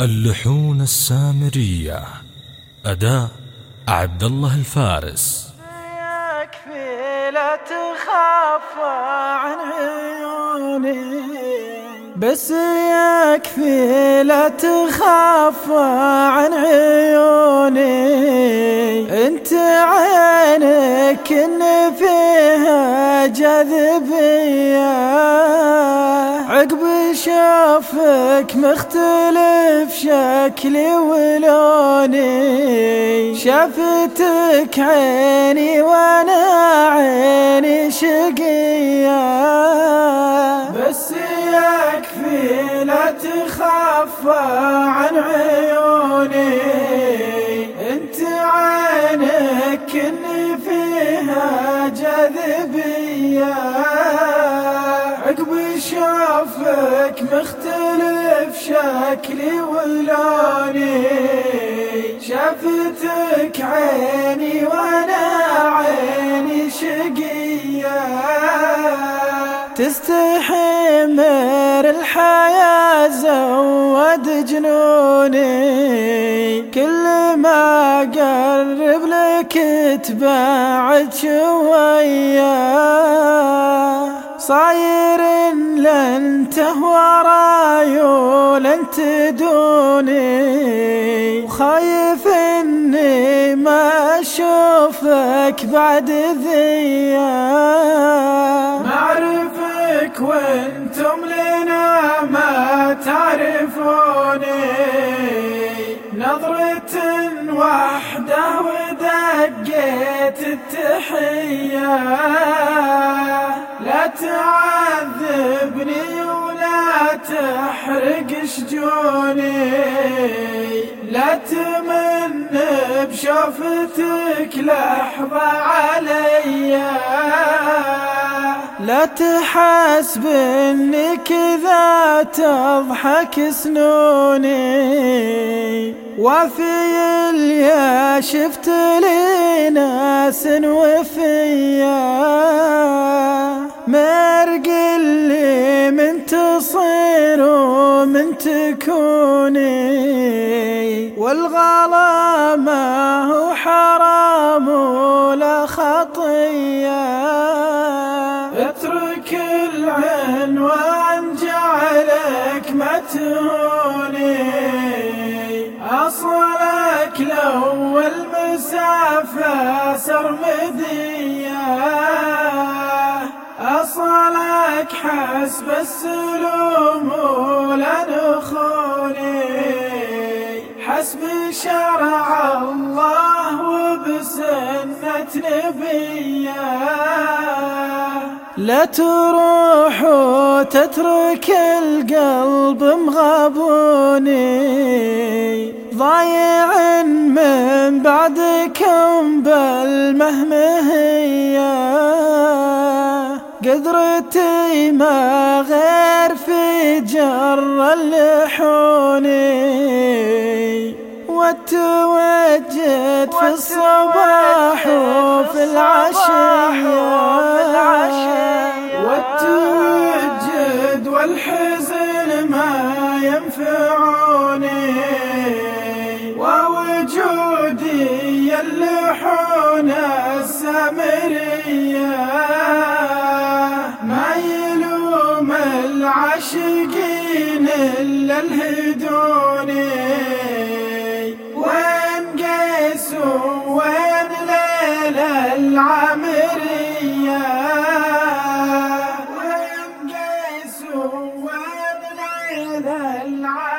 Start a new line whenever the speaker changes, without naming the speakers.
اللحون السامرية أداء عبد الله الفارس.
يكفي لا تخاف عن عيوني. بس يكفي لا تخاف عن عيوني. انت عينك إن فيها جاذبية. عقب شافك مختلف شكلي ولوني. شافتك عيني وأنا عيني شقية. بس يكفي لا تخاف عن عيوني. شافك مختلف شكلي ولوني. شافتك عيني وأنا عيني شقية. تستحي مر الحياة زود جنوني. كل ما قرب لك تبعد شوية. صاير لن تهوى راي ولن تدوني. وخايف إني ما أشوفك بعد ذيا. معرفك وأنتم لنا ما تعرفوني. نظرة واحدة ودقيت التحية. تعذبني ولا تحرق شجوني. لا تمن بشوفتك لحظة عليا لا تحسب اني كذا تضحك سنوني. وفي اليا شفت لي ناس وفيا. من تصير ومن تكوني والغلا ما هو حرام ولا خطية. اترك العنوان جعلك متهوني. أصلك لو المسافة سرمدية. حسب السلوم ولا نخوني حسب شرع الله وبسنة نبيه. لا تروح وتترك القلب مغابوني. ضايع من بعدكم بالمهمهيه قدرتي ما غير في جر اللحوني وتوجد في الصباح وفي العشية. والتوجد والحزن ما ينفعوني ووجودي اللحون السامرية. العاشقين إلا الهدوني وين قيسوا وين ليلى العمرية وين قيسوا وين ليلى العمرية